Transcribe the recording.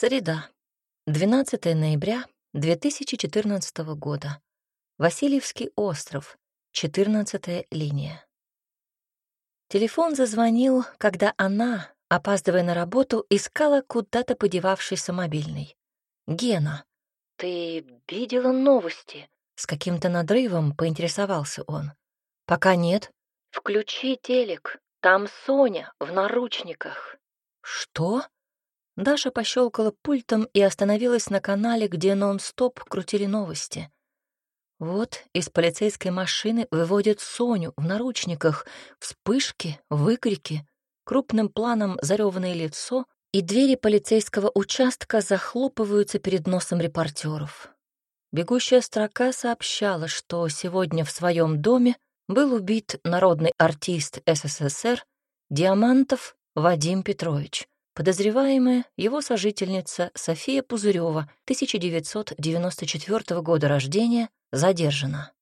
Среда. 12 ноября 2014 года. Васильевский остров. 14 линия. Телефон зазвонил, когда она, опаздывая на работу, искала куда-то подевавшийся мобильный. Гена. «Ты видела новости?» С каким-то надрывом поинтересовался он. «Пока нет». «Включи телек. Там Соня в наручниках». «Что?» Даша пощелкала пультом и остановилась на канале, где нон-стоп крутили новости. Вот из полицейской машины выводят Соню в наручниках, вспышки, выкрики, крупным планом зареванное лицо, и двери полицейского участка захлопываются перед носом репортеров. Бегущая строка сообщала, что сегодня в своем доме был убит народный артист СССР Диамантов Вадим Петрович. Подозреваемая его сожительница София Пузырева, 1994 года рождения, задержана.